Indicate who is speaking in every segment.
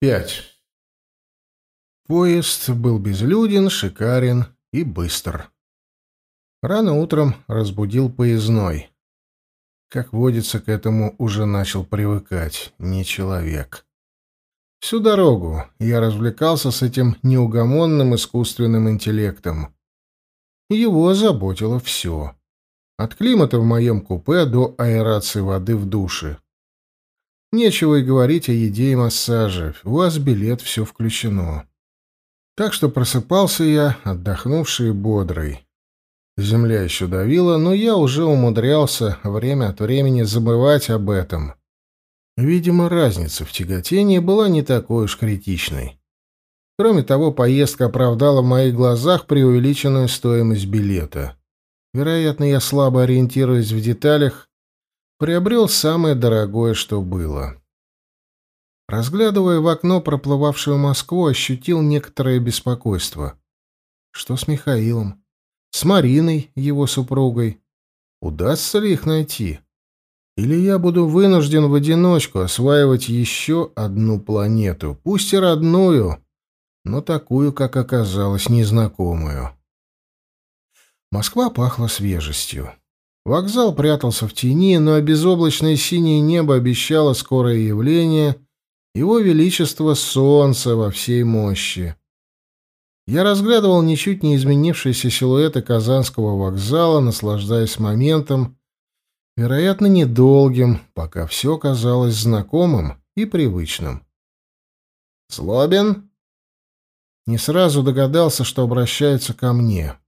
Speaker 1: Пять. Поезд был безлюден, шикарен и быстр. Рано утром разбудил поездной. Как водится, к этому уже начал привыкать, не человек. Всю дорогу я развлекался с этим неугомонным искусственным интеллектом. Его заботило все. От климата в моем купе до аэрации воды в душе. Нечего и говорить о еде и массаже. У вас билет, все включено. Так что просыпался я, отдохнувший и бодрый. Земля еще давила, но я уже умудрялся время от времени забывать об этом. Видимо, разница в тяготении была не такой уж критичной. Кроме того, поездка оправдала в моих глазах преувеличенную стоимость билета. Вероятно, я слабо ориентируясь в деталях, приобрел самое дорогое, что было. Разглядывая в окно проплывавшую Москву, ощутил некоторое беспокойство. Что с Михаилом? С Мариной, его супругой? Удастся ли их найти? Или я буду вынужден в одиночку осваивать еще одну планету, пусть и родную, но такую, как оказалось, незнакомую? Москва пахла свежестью. Вокзал прятался в тени, но безоблачное синее небо обещало скорое явление его величества солнца во всей мощи. Я разглядывал ничуть не изменившиеся силуэты Казанского вокзала, наслаждаясь моментом, вероятно, недолгим, пока все казалось знакомым и привычным. «Злобин?» Не сразу догадался, что обращаются ко мне.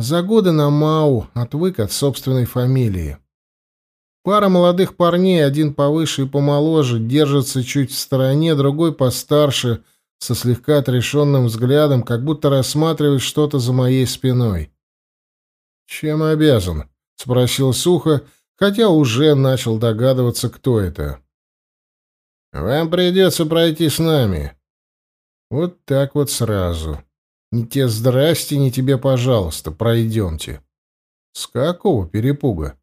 Speaker 1: За годы на Мау отвык от собственной фамилии. Пара молодых парней, один повыше и помоложе, держится чуть в стороне, другой постарше, со слегка отрешенным взглядом, как будто рассматривает что-то за моей спиной. «Чем обязан?» — спросил сухо, хотя уже начал догадываться, кто это. «Вам придется пройти с нами». Вот так вот сразу. Ни те здрасте, ни тебе пожалуйста, пройдемте. С какого перепуга?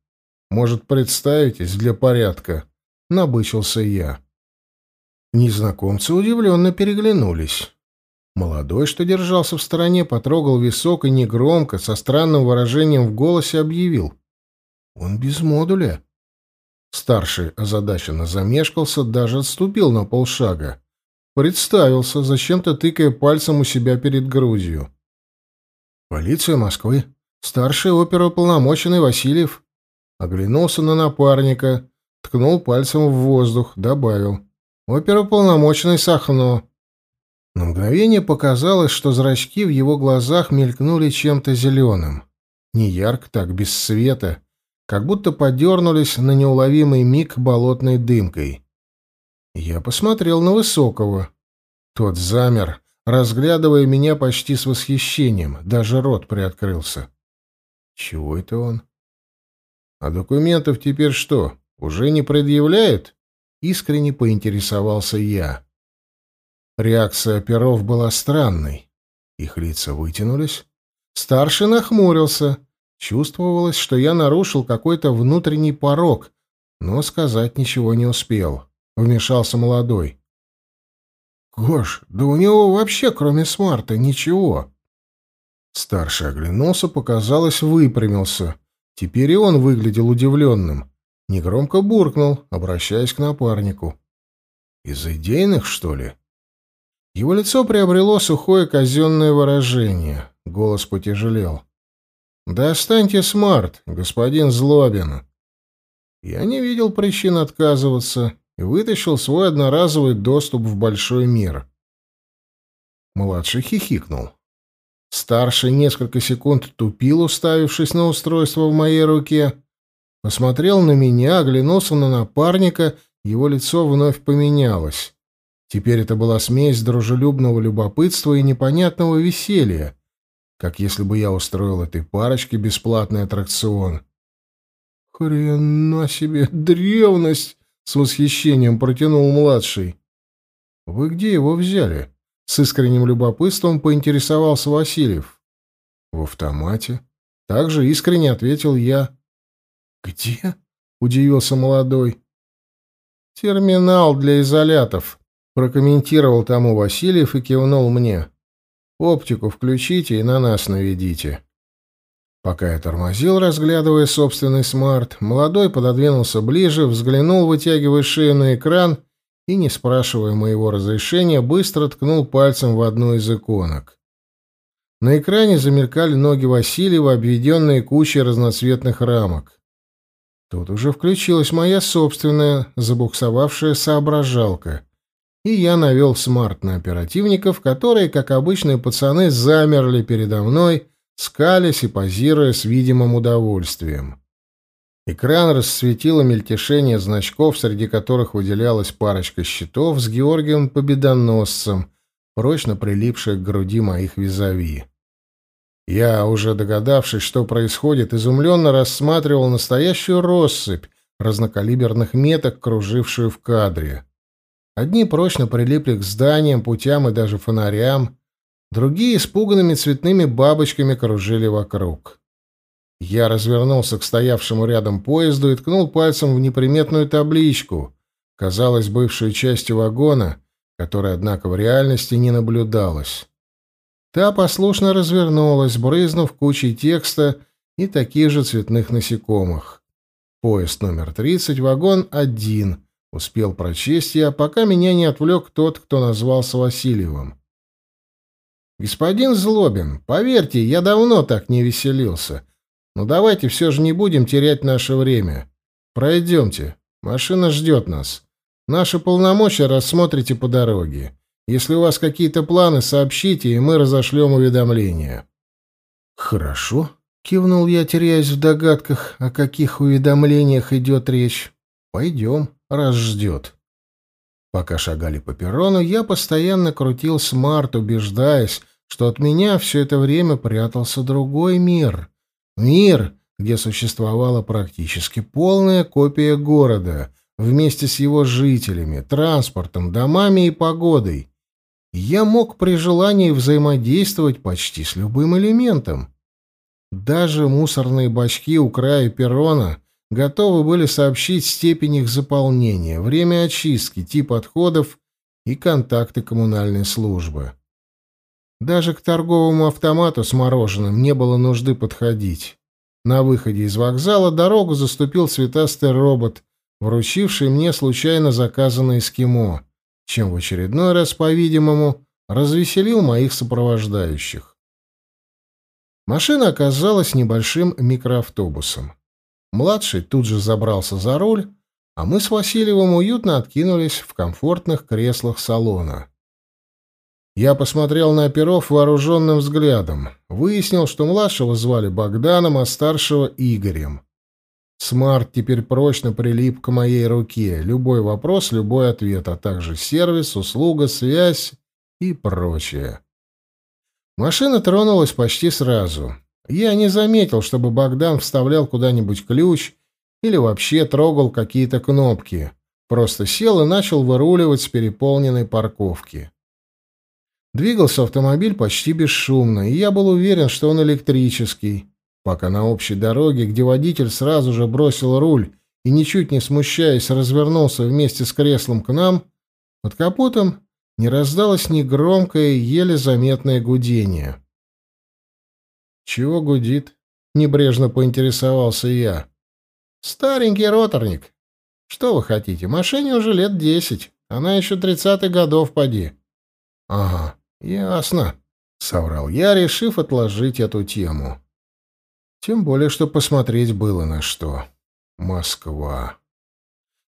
Speaker 1: Может, представитесь для порядка? Набычился я. Незнакомцы удивленно переглянулись. Молодой, что держался в стороне, потрогал висок и негромко, со странным выражением в голосе объявил. «Он без модуля». Старший озадаченно замешкался, даже отступил на полшага. Представился, зачем-то тыкая пальцем у себя перед грудью. «Полиция Москвы. Старший оперуполномоченный Васильев». Оглянулся на напарника, ткнул пальцем в воздух, добавил. «Оперуполномоченный Сахно». На мгновение показалось, что зрачки в его глазах мелькнули чем-то зеленым. Не ярко так, без света, как будто подернулись на неуловимый миг болотной дымкой. Я посмотрел на Высокого. Тот замер, разглядывая меня почти с восхищением, даже рот приоткрылся. Чего это он? А документов теперь что, уже не предъявляют? Искренне поинтересовался я. Реакция оперов была странной. Их лица вытянулись. Старший нахмурился. Чувствовалось, что я нарушил какой-то внутренний порог, но сказать ничего не успел. Вмешался молодой. «Гош, да у него вообще, кроме смарта, ничего». Старший оглянулся, показалось, выпрямился. Теперь и он выглядел удивленным. Негромко буркнул, обращаясь к напарнику. «Из идейных, что ли?» Его лицо приобрело сухое казенное выражение. Голос потяжелел. «Достаньте смарт, господин Злобин». Я не видел причин отказываться и вытащил свой одноразовый доступ в большой мир. Младший хихикнул. Старший несколько секунд тупил, уставившись на устройство в моей руке. Посмотрел на меня, оглянулся на напарника, его лицо вновь поменялось. Теперь это была смесь дружелюбного любопытства и непонятного веселья, как если бы я устроил этой парочке бесплатный аттракцион. «Хрена себе древность!» С восхищением протянул младший. «Вы где его взяли?» С искренним любопытством поинтересовался Васильев. «В автомате». Также искренне ответил я. «Где?» — удивился молодой. «Терминал для изолятов», — прокомментировал тому Васильев и кивнул мне. Оптику включите и на нас наведите. Пока я тормозил, разглядывая собственный смарт, молодой пододвинулся ближе, взглянул, вытягивая шею на экран и, не спрашивая моего разрешения, быстро ткнул пальцем в одну из иконок. На экране замелькали ноги Васильева, обведенные кучей разноцветных рамок. Тут уже включилась моя собственная, забуксовавшая соображалка, и я навел смарт на оперативников, которые, как обычные пацаны, замерли передо мной, скалясь и позируя с видимым удовольствием. Экран расцветило мельтешение значков, среди которых выделялась парочка щитов с Георгием Победоносцем, прочно прилипших к груди моих визави. Я, уже догадавшись, что происходит, изумленно рассматривал настоящую россыпь разнокалиберных меток, кружившую в кадре. Одни прочно прилипли к зданиям, путям и даже фонарям, другие испуганными цветными бабочками кружили вокруг. Я развернулся к стоявшему рядом поезду и ткнул пальцем в неприметную табличку, казалось, бывшую частью вагона, которая, однако, в реальности не наблюдалась. Та послушно развернулась, брызнув кучей текста и таких же цветных насекомых. Поезд номер 30, вагон 1. Успел прочесть я, пока меня не отвлек тот, кто назвался Васильевым. «Господин Злобин, поверьте, я давно так не веселился. Но давайте все же не будем терять наше время. Пройдемте. Машина ждет нас. Наши полномочия рассмотрите по дороге. Если у вас какие-то планы, сообщите, и мы разошлем уведомления». «Хорошо», — кивнул я, теряясь в догадках, о каких уведомлениях идет речь. «Пойдем, раз ждет». Пока шагали по перрону, я постоянно крутил смарт, убеждаясь, что от меня все это время прятался другой мир. Мир, где существовала практически полная копия города, вместе с его жителями, транспортом, домами и погодой я мог при желании взаимодействовать почти с любым элементом. Даже мусорные бачки у края перрона готовы были сообщить степень их заполнения, время очистки, тип отходов и контакты коммунальной службы. Даже к торговому автомату с мороженым не было нужды подходить. На выходе из вокзала дорогу заступил цветастый робот, вручивший мне случайно заказанное эскимо — чем в очередной раз, по-видимому, развеселил моих сопровождающих. Машина оказалась небольшим микроавтобусом. Младший тут же забрался за руль, а мы с Васильевым уютно откинулись в комфортных креслах салона. Я посмотрел на оперов вооруженным взглядом, выяснил, что младшего звали Богданом, а старшего — Игорем. Смарт теперь прочно прилип к моей руке. Любой вопрос, любой ответ, а также сервис, услуга, связь и прочее. Машина тронулась почти сразу. Я не заметил, чтобы Богдан вставлял куда-нибудь ключ или вообще трогал какие-то кнопки. Просто сел и начал выруливать с переполненной парковки. Двигался автомобиль почти бесшумно, и я был уверен, что он электрический пока на общей дороге, где водитель сразу же бросил руль и, ничуть не смущаясь, развернулся вместе с креслом к нам, под капотом не раздалось ни громкое, еле заметное гудение. «Чего гудит?» — небрежно поинтересовался я. «Старенький роторник. Что вы хотите? Машине уже лет десять. Она еще тридцатых годов поди». «Ага, ясно», — соврал я, решив отложить эту тему. Тем более, что посмотреть было на что. Москва.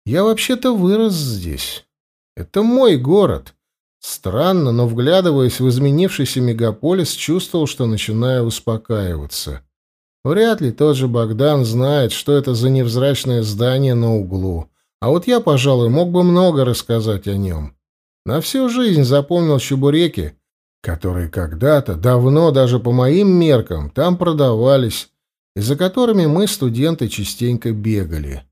Speaker 1: Я вообще-то вырос здесь. Это мой город. Странно, но, вглядываясь в изменившийся мегаполис, чувствовал, что начинаю успокаиваться. Вряд ли тот же Богдан знает, что это за невзрачное здание на углу. А вот я, пожалуй, мог бы много рассказать о нем. На всю жизнь запомнил чебуреки, которые когда-то, давно, даже по моим меркам, там продавались, и за которыми мы, студенты, частенько бегали.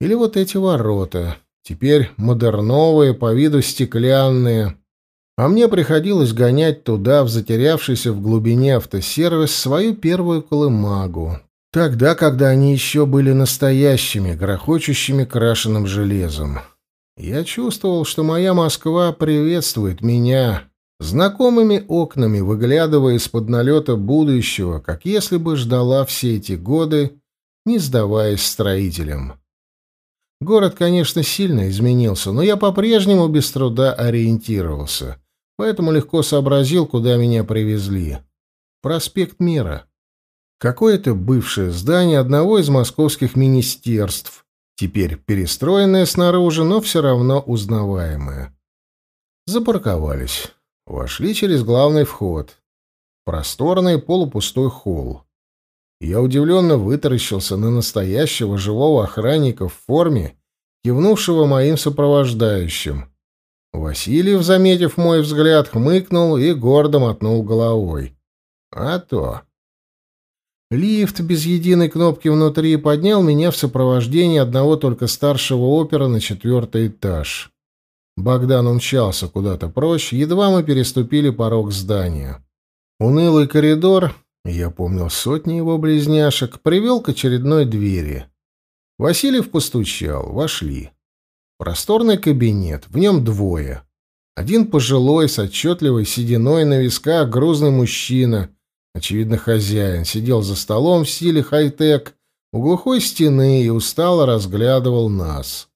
Speaker 1: Или вот эти ворота, теперь модерновые, по виду стеклянные. А мне приходилось гонять туда, в затерявшийся в глубине автосервис, свою первую колымагу. Тогда, когда они еще были настоящими, грохочущими крашеным железом. Я чувствовал, что моя Москва приветствует меня знакомыми окнами, выглядывая из-под налета будущего, как если бы ждала все эти годы, не сдаваясь строителям. Город, конечно, сильно изменился, но я по-прежнему без труда ориентировался, поэтому легко сообразил, куда меня привезли. Проспект Мира. Какое-то бывшее здание одного из московских министерств, теперь перестроенное снаружи, но все равно узнаваемое. Запарковались. Вошли через главный вход. Просторный полупустой холл. Я удивленно вытаращился на настоящего живого охранника в форме, кивнувшего моим сопровождающим. Васильев, заметив мой взгляд, хмыкнул и гордо мотнул головой. А то... Лифт без единой кнопки внутри поднял меня в сопровождении одного только старшего опера на четвертый этаж. Богдан умчался куда-то прочь, едва мы переступили порог здания. Унылый коридор я помнил сотни его близняшек, привел к очередной двери. Васильев постучал, вошли. Просторный кабинет, в нем двое. Один пожилой, с отчетливой сединой на висках, грузный мужчина, очевидно, хозяин, сидел за столом в стиле хай-тек, у глухой стены и устало разглядывал нас.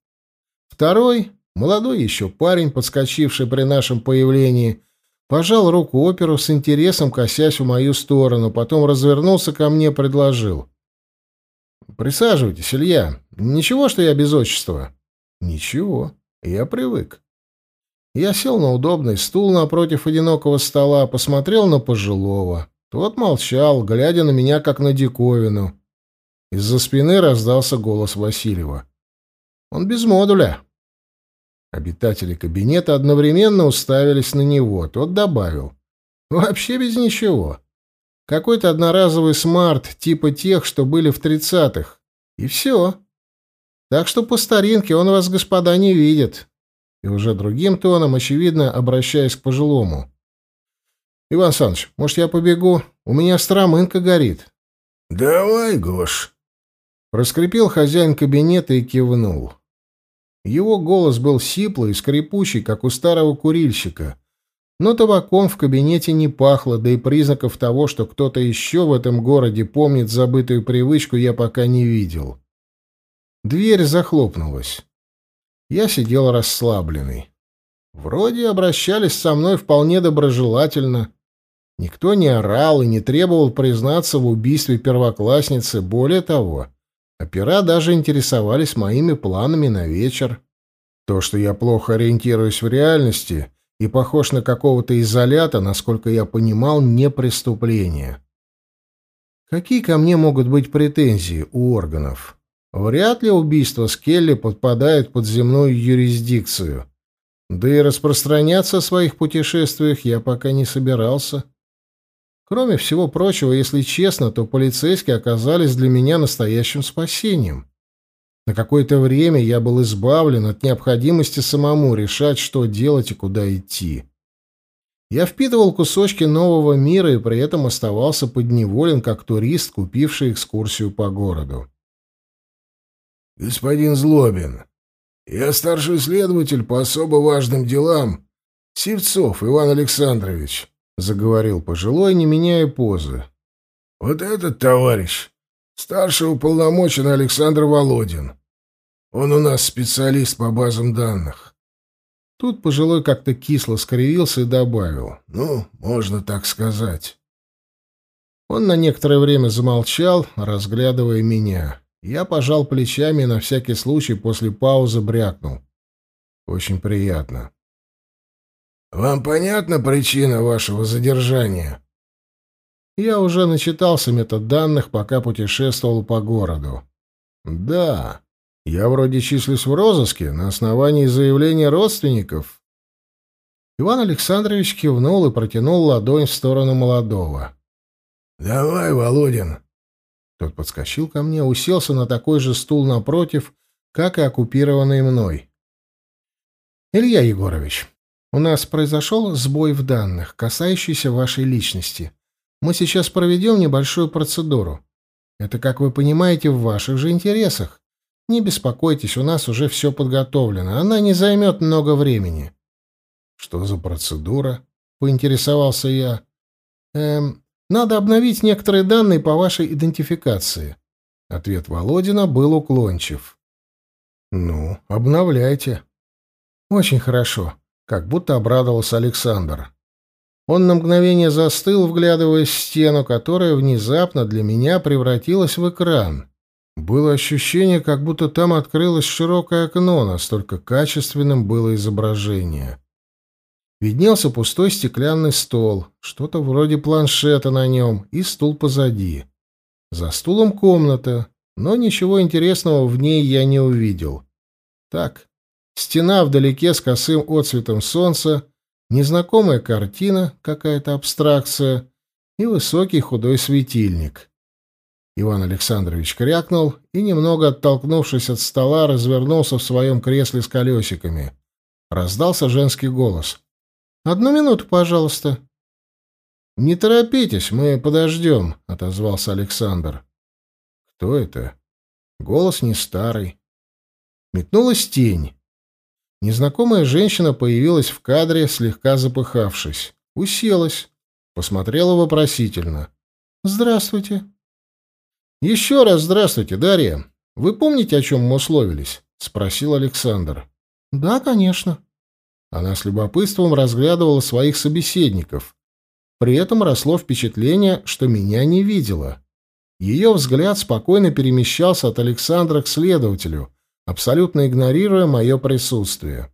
Speaker 1: Второй, молодой еще парень, подскочивший при нашем появлении, Пожал руку оперу с интересом, косясь в мою сторону, потом развернулся ко мне, предложил. «Присаживайтесь, Илья. Ничего, что я без отчества?» «Ничего. Я привык». Я сел на удобный стул напротив одинокого стола, посмотрел на пожилого. Тот молчал, глядя на меня, как на диковину. Из-за спины раздался голос Васильева. «Он без модуля». Обитатели кабинета одновременно уставились на него. Тот добавил. «Вообще без ничего. Какой-то одноразовый смарт типа тех, что были в тридцатых. И все. Так что по старинке он вас, господа, не видит». И уже другим тоном, очевидно, обращаясь к пожилому. «Иван Саныч, может, я побегу? У меня стромынка горит».
Speaker 2: «Давай, Гош».
Speaker 1: Проскрипел хозяин кабинета и кивнул. Его голос был сиплый и скрипучий, как у старого курильщика. Но табаком в кабинете не пахло, да и признаков того, что кто-то еще в этом городе помнит забытую привычку, я пока не видел. Дверь захлопнулась. Я сидел расслабленный. Вроде обращались со мной вполне доброжелательно. Никто не орал и не требовал признаться в убийстве первоклассницы. Более того, Опера даже интересовались моими планами на вечер. То, что я плохо ориентируюсь в реальности и похож на какого-то изолята, насколько я понимал, не преступление. Какие ко мне могут быть претензии у органов? Вряд ли убийство Скелли подпадает под земную юрисдикцию. Да и распространяться о своих путешествиях я пока не собирался. Кроме всего прочего, если честно, то полицейские оказались для меня настоящим спасением. На какое-то время я был избавлен от необходимости самому решать, что делать и куда идти. Я впитывал кусочки нового мира и при этом оставался подневолен, как турист, купивший экскурсию по городу.
Speaker 2: «Господин Злобин, я старший следователь по особо важным делам. Сивцов Иван Александрович. — заговорил пожилой, не меняя позы. «Вот этот товарищ, старший уполномоченный Александр Володин. Он у нас специалист по базам данных».
Speaker 1: Тут пожилой как-то кисло скривился и добавил.
Speaker 2: «Ну, можно так сказать».
Speaker 1: Он на некоторое время замолчал, разглядывая меня. Я пожал плечами и на всякий случай после паузы брякнул. «Очень приятно».
Speaker 2: Вам понятна причина вашего задержания?
Speaker 1: Я уже начитался метаданных, пока путешествовал по городу. Да, я вроде числюсь в розыске на основании заявления родственников. Иван Александрович кивнул и протянул ладонь в сторону молодого.
Speaker 2: «Давай, Володин!»
Speaker 1: Тот подскочил ко мне, уселся на такой же стул напротив, как и оккупированный мной. «Илья Егорович, у нас произошел сбой в данных, касающийся вашей личности. Мы сейчас проведем небольшую процедуру. Это, как вы понимаете, в ваших же интересах. Не беспокойтесь, у нас уже все подготовлено. Она не займет много времени.
Speaker 2: Что за процедура? Поинтересовался я.
Speaker 1: Эм, надо обновить некоторые данные по вашей идентификации. Ответ Володина был уклончив.
Speaker 2: Ну, обновляйте.
Speaker 1: Очень хорошо. Как будто обрадовался Александр. Он на мгновение застыл, вглядываясь в стену, которая внезапно для меня превратилась в экран. Было ощущение, как будто там открылось широкое окно, настолько качественным было изображение. Виднелся пустой стеклянный стол, что-то вроде планшета на нем и стул позади. За стулом комната, но ничего интересного в ней я не увидел. Так, стена вдалеке с косым отсветом солнца, незнакомая картина, какая-то абстракция и высокий худой светильник. Иван Александрович крякнул и, немного оттолкнувшись от стола, развернулся в своем кресле с колесиками. Раздался женский голос. «Одну минуту, пожалуйста». «Не торопитесь, мы подождем», — отозвался Александр. «Кто это?» Голос не старый. Метнулась тень. Незнакомая женщина появилась в кадре, слегка запыхавшись. Уселась. Посмотрела вопросительно. «Здравствуйте». «Еще раз здравствуйте, Дарья. Вы помните, о чем мы условились?» — спросил Александр. «Да, конечно». Она с любопытством разглядывала своих собеседников. При этом росло впечатление, что меня не видела. Ее взгляд спокойно перемещался от Александра к следователю, абсолютно игнорируя мое присутствие.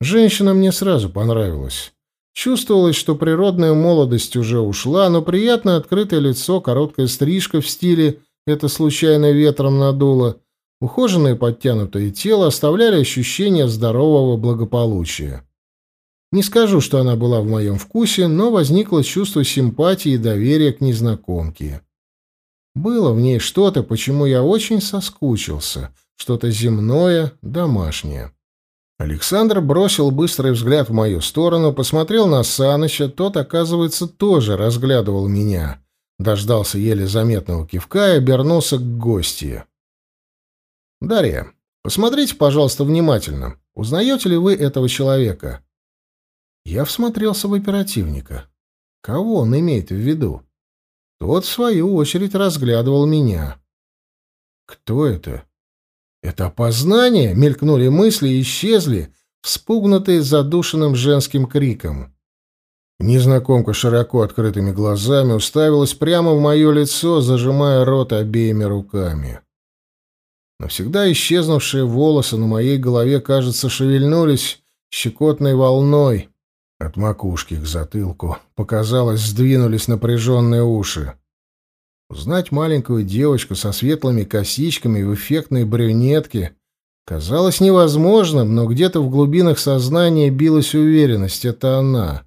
Speaker 1: Женщина мне сразу понравилась. Чувствовалось, что природная молодость уже ушла, но приятное открытое лицо, короткая стрижка в стиле «это случайно ветром надуло», ухоженное подтянутое тело оставляли ощущение здорового благополучия. Не скажу, что она была в моем вкусе, но возникло чувство симпатии и доверия к незнакомке. Было в ней что-то, почему я очень соскучился, что-то земное, домашнее. Александр бросил быстрый взгляд в мою сторону, посмотрел на Саныча, тот, оказывается, тоже разглядывал меня. Дождался еле заметного кивка и обернулся к гостье. «Дарья, посмотрите, пожалуйста, внимательно. Узнаете ли вы этого человека?» Я всмотрелся в оперативника. Кого он имеет в виду? Тот, в свою очередь, разглядывал меня. «Кто это?» Это опознание, мелькнули мысли и исчезли, вспугнутые задушенным женским криком. Незнакомка широко открытыми глазами уставилась прямо в мое лицо, зажимая рот обеими руками. Навсегда исчезнувшие волосы на моей голове, кажется, шевельнулись щекотной волной. От макушки к затылку, показалось, сдвинулись напряженные уши. Узнать маленькую девочку со светлыми косичками в эффектной брюнетке казалось невозможным, но где-то в глубинах сознания билась уверенность — это она.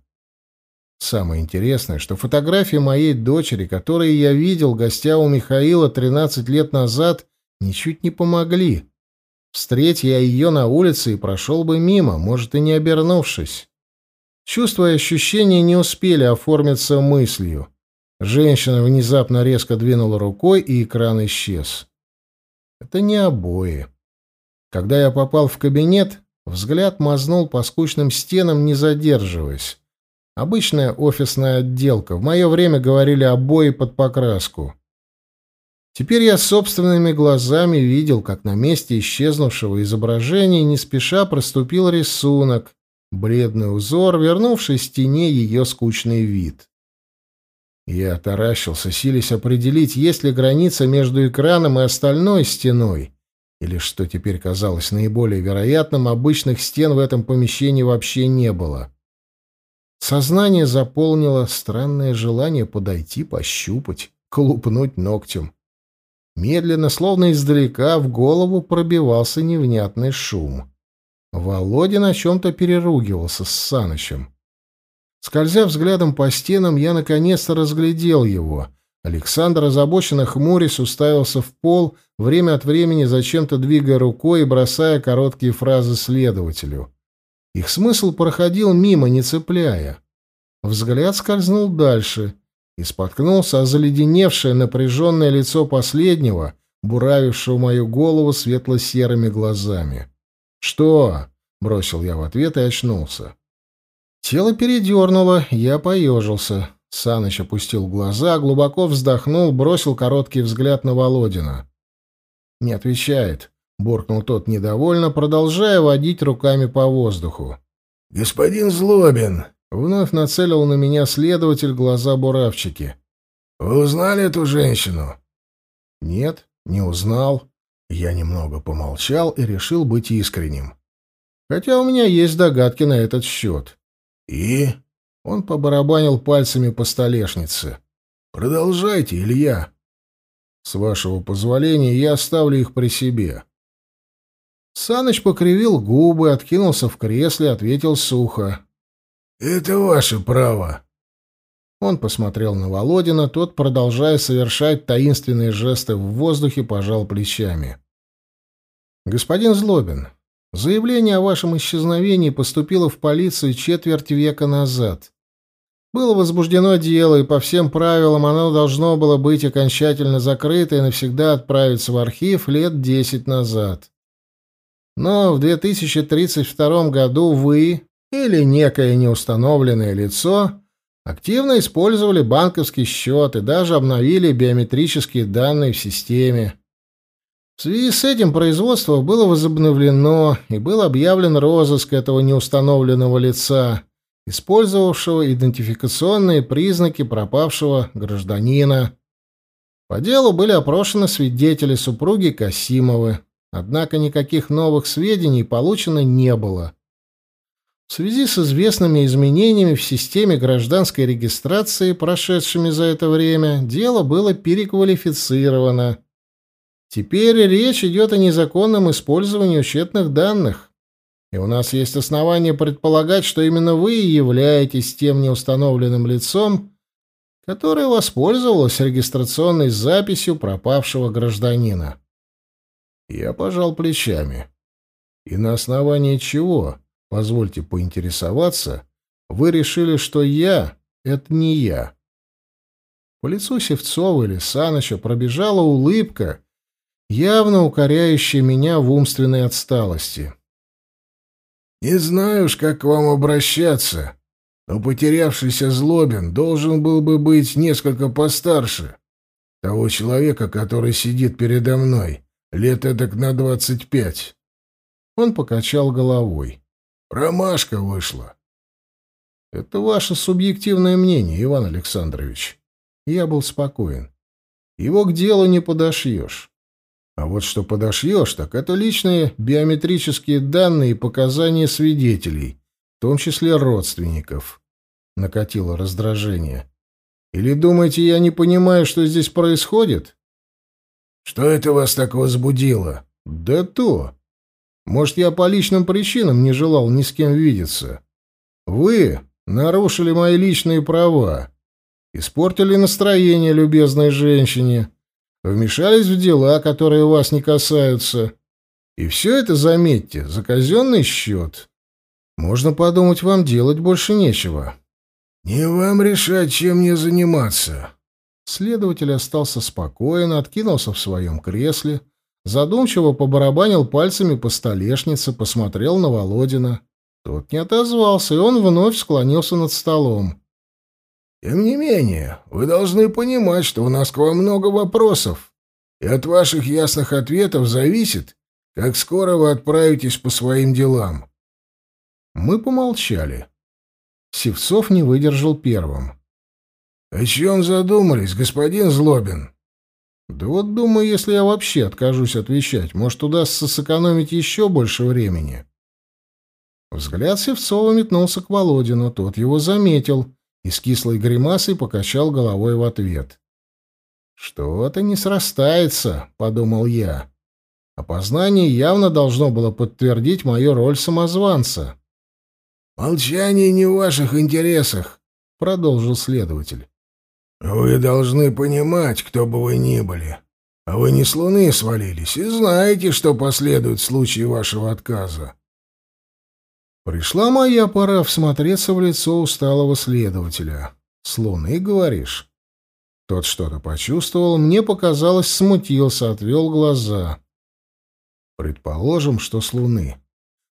Speaker 1: Самое интересное, что фотографии моей дочери, которые я видел, гостя у Михаила 13 лет назад, ничуть не помогли. Встреть я ее на улице и прошел бы мимо, может, и не обернувшись. Чувства и ощущения не успели оформиться мыслью. Женщина внезапно резко двинула рукой, и экран исчез. Это не обои. Когда я попал в кабинет, взгляд мазнул по скучным стенам, не задерживаясь. Обычная офисная отделка. В мое время говорили обои под покраску. Теперь я собственными глазами видел, как на месте исчезнувшего изображения не спеша проступил рисунок, бледный узор, вернувший стене ее скучный вид. Я таращился, силясь определить, есть ли граница между экраном и остальной стеной, или, что теперь казалось наиболее вероятным, обычных стен в этом помещении вообще не было. Сознание заполнило странное желание подойти, пощупать, колупнуть ногтем. Медленно, словно издалека, в голову пробивался невнятный шум. Володя на чем-то переругивался с Санычем. Скользя взглядом по стенам, я наконец-то разглядел его. Александр, озабоченно хмурясь, уставился в пол, время от времени зачем-то двигая рукой и бросая короткие фразы следователю. Их смысл проходил мимо, не цепляя. Взгляд скользнул дальше и споткнулся о заледеневшее напряженное лицо последнего, буравившего мою голову светло-серыми глазами. «Что?» — бросил я в ответ и очнулся. Тело передернуло, я поежился. Саныч опустил глаза, глубоко вздохнул, бросил короткий взгляд на Володина. «Не отвечает», — буркнул тот недовольно, продолжая водить руками по воздуху.
Speaker 2: «Господин Злобин!»
Speaker 1: — вновь нацелил на меня следователь глаза буравчики.
Speaker 2: «Вы узнали эту женщину?»
Speaker 1: «Нет, не узнал». Я немного помолчал и решил быть искренним. Хотя у меня есть догадки на этот счет.
Speaker 2: «И?»
Speaker 1: Он побарабанил пальцами по столешнице.
Speaker 2: «Продолжайте, Илья».
Speaker 1: «С вашего позволения я оставлю их при себе». Саныч покривил губы, откинулся в кресле, ответил сухо.
Speaker 2: «Это ваше право».
Speaker 1: Он посмотрел на Володина, тот, продолжая совершать таинственные жесты в воздухе, пожал плечами. «Господин Злобин, заявление о вашем исчезновении поступило в полицию четверть века назад. Было возбуждено дело, и по всем правилам оно должно было быть окончательно закрыто и навсегда отправиться в архив лет десять назад. Но в 2032 году вы или некое неустановленное лицо активно использовали банковский счет и даже обновили биометрические данные в системе. В связи с этим производство было возобновлено и был объявлен розыск этого неустановленного лица, использовавшего идентификационные признаки пропавшего гражданина. По делу были опрошены свидетели супруги Касимовы, однако никаких новых сведений получено не было. В связи с известными изменениями в системе гражданской регистрации, прошедшими за это время, дело было переквалифицировано. Теперь речь идет о незаконном использовании учетных данных. И у нас есть основания предполагать, что именно вы являетесь тем неустановленным лицом, которое воспользовалось регистрационной записью пропавшего гражданина. Я пожал плечами. И на основании чего? Позвольте поинтересоваться, вы решили, что я — это не я. По лицу Севцова или Саныча пробежала улыбка, явно укоряющая меня в умственной отсталости.
Speaker 2: «Не знаю уж, как к вам обращаться, но потерявшийся Злобин должен был бы быть несколько постарше того человека, который сидит передо мной, лет эдак на двадцать пять».
Speaker 1: Он покачал головой.
Speaker 2: Промашка вышла.
Speaker 1: Это ваше субъективное мнение, Иван Александрович. Я был спокоен. Его к делу не подошьешь. А вот что подошьешь, так это личные биометрические данные и показания свидетелей, в том числе родственников. Накатило раздражение. Или думаете, я не понимаю, что здесь происходит?
Speaker 2: Что это вас так возбудило?
Speaker 1: Да то. Может, я по личным причинам не желал ни с кем видеться. Вы нарушили мои личные права, испортили настроение любезной женщине, вмешались в дела, которые вас не касаются. И все это, заметьте, за казенный счет. Можно подумать, вам делать больше нечего.
Speaker 2: Не вам решать, чем мне заниматься.
Speaker 1: Следователь остался спокоен, откинулся в своем кресле, Задумчиво побарабанил пальцами по столешнице, посмотрел на Володина. Тот не отозвался, и он вновь склонился над столом.
Speaker 2: «Тем не менее, вы должны понимать, что у нас к вам много вопросов, и от ваших ясных ответов зависит, как скоро вы отправитесь по своим делам».
Speaker 1: Мы помолчали. Севцов не выдержал первым.
Speaker 2: «О чем задумались, господин Злобин?»
Speaker 1: Да вот думаю, если я вообще откажусь отвечать, может, удастся сэкономить еще больше времени. Взгляд Севцова метнулся к Володину, тот его заметил и с кислой гримасой покачал головой в ответ. «Что-то не срастается», — подумал я. Опознание явно должно было подтвердить мою роль самозванца.
Speaker 2: «Молчание не в ваших интересах», — продолжил следователь. «Вы должны понимать, кто бы вы ни были. А вы не с Луны свалились и знаете, что последует в случае вашего отказа».
Speaker 1: Пришла моя пора всмотреться в лицо усталого следователя. «С Луны, говоришь?» Тот что-то почувствовал, мне показалось, смутился, отвел глаза. Предположим, что с Луны.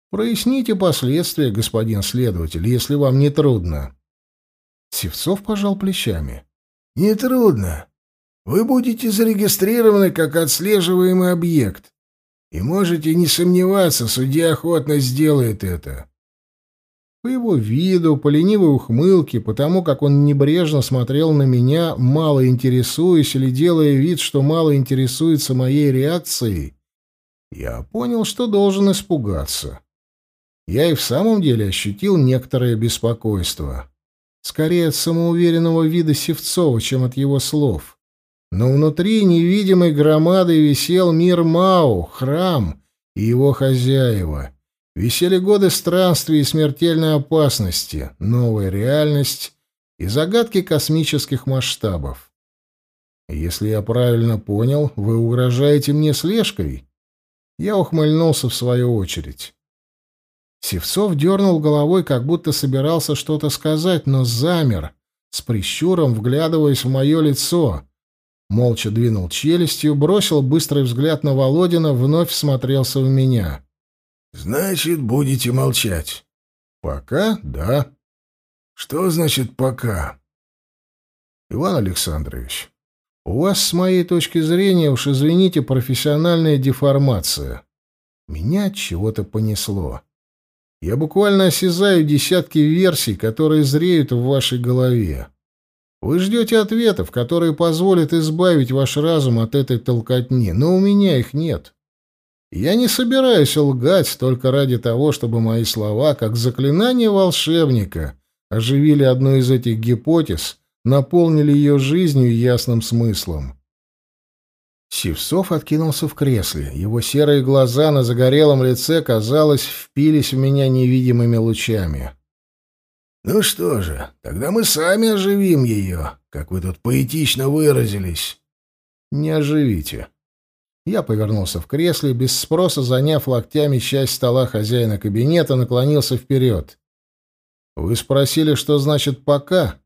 Speaker 1: Проясните последствия, господин следователь, если вам не трудно. Севцов пожал плечами.
Speaker 2: Не трудно. Вы будете зарегистрированы как отслеживаемый объект. И можете не сомневаться, судья охотно сделает это.
Speaker 1: По его виду, по ленивой ухмылке, потому как он небрежно смотрел на меня, мало интересуясь или делая вид, что мало интересуется моей реакцией, я понял, что должен испугаться. Я и в самом деле ощутил некоторое беспокойство. Скорее от самоуверенного вида Севцова, чем от его слов. Но внутри невидимой громадой висел мир Мау, храм и его хозяева. Висели годы странствий и смертельной опасности, новая реальность и загадки космических масштабов. Если я правильно понял, вы угрожаете мне слежкой? Я ухмыльнулся в свою очередь. Севцов дернул головой, как будто собирался что-то сказать, но замер, с прищуром вглядываясь в мое лицо. Молча двинул челюстью, бросил быстрый взгляд на Володина, вновь смотрелся в меня.
Speaker 2: «Значит, будете молчать?»
Speaker 1: «Пока, да».
Speaker 2: «Что значит «пока»?»
Speaker 1: «Иван Александрович, у вас, с моей точки зрения, уж извините, профессиональная деформация. Меня чего-то понесло. Я буквально осязаю десятки версий, которые зреют в вашей голове. Вы ждете ответов, которые позволят избавить ваш разум от этой толкотни, но у меня их нет. Я не собираюсь лгать только ради того, чтобы мои слова, как заклинание волшебника, оживили одну из этих гипотез, наполнили ее жизнью и ясным смыслом. Севцов откинулся в кресле. Его серые глаза на загорелом лице, казалось, впились в меня невидимыми лучами.
Speaker 2: «Ну что же, тогда мы сами оживим ее, как вы тут поэтично выразились».
Speaker 1: «Не оживите». Я повернулся в кресле, без спроса заняв локтями часть стола хозяина кабинета, наклонился вперед. «Вы спросили, что значит «пока»?»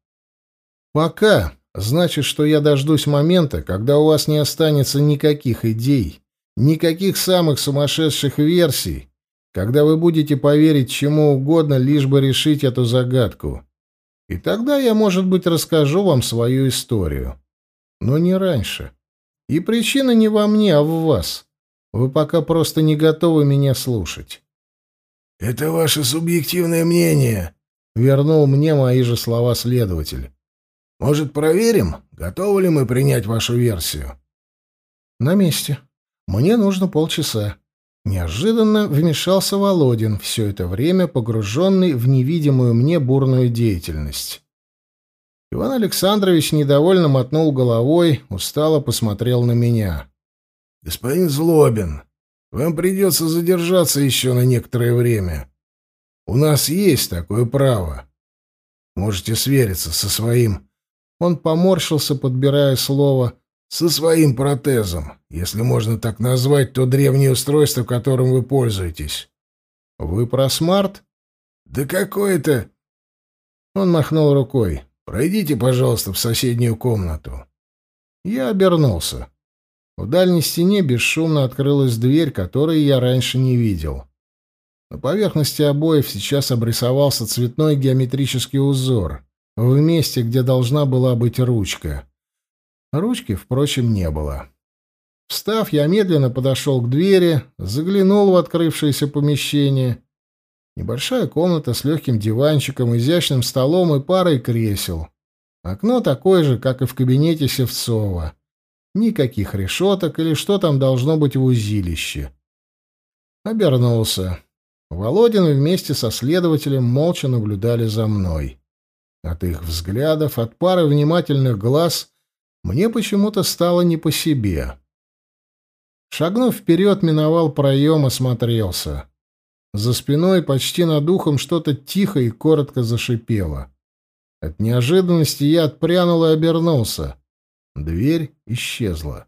Speaker 1: «Пока» Значит, что я дождусь момента, когда у вас не останется никаких идей, никаких самых сумасшедших версий, когда вы будете поверить чему угодно, лишь бы решить эту загадку. И тогда я, может быть, расскажу вам свою историю. Но не раньше. И причина не во мне, а в вас. Вы пока просто не готовы меня слушать.
Speaker 2: «Это ваше субъективное мнение», —
Speaker 1: вернул мне мои же слова следователь.
Speaker 2: Может, проверим, готовы ли мы принять вашу версию?
Speaker 1: На месте. Мне нужно полчаса. Неожиданно вмешался Володин, все это время погруженный в невидимую мне бурную деятельность. Иван Александрович недовольно мотнул головой, устало посмотрел на меня.
Speaker 2: «Господин Злобин, вам придется задержаться еще на некоторое время. У нас есть такое право. Можете свериться со своим
Speaker 1: он поморщился, подбирая слово
Speaker 2: «со своим протезом», если можно так назвать то древнее устройство, которым вы пользуетесь.
Speaker 1: «Вы про смарт?»
Speaker 2: «Да какое-то...»
Speaker 1: Он махнул рукой.
Speaker 2: «Пройдите, пожалуйста, в соседнюю комнату».
Speaker 1: Я обернулся. В дальней стене бесшумно открылась дверь, которой я раньше не видел. На поверхности обоев сейчас обрисовался цветной геометрический узор в месте, где должна была быть ручка. Ручки, впрочем, не было. Встав, я медленно подошел к двери, заглянул в открывшееся помещение. Небольшая комната с легким диванчиком, изящным столом и парой кресел. Окно такое же, как и в кабинете Севцова. Никаких решеток или что там должно быть в узилище. Обернулся. Володин вместе со следователем молча наблюдали за мной. От их взглядов, от пары внимательных глаз мне почему-то стало не по себе. Шагнув вперед, миновал проем, осмотрелся. За спиной, почти над ухом, что-то тихо и коротко зашипело. От неожиданности я отпрянул и обернулся. Дверь исчезла.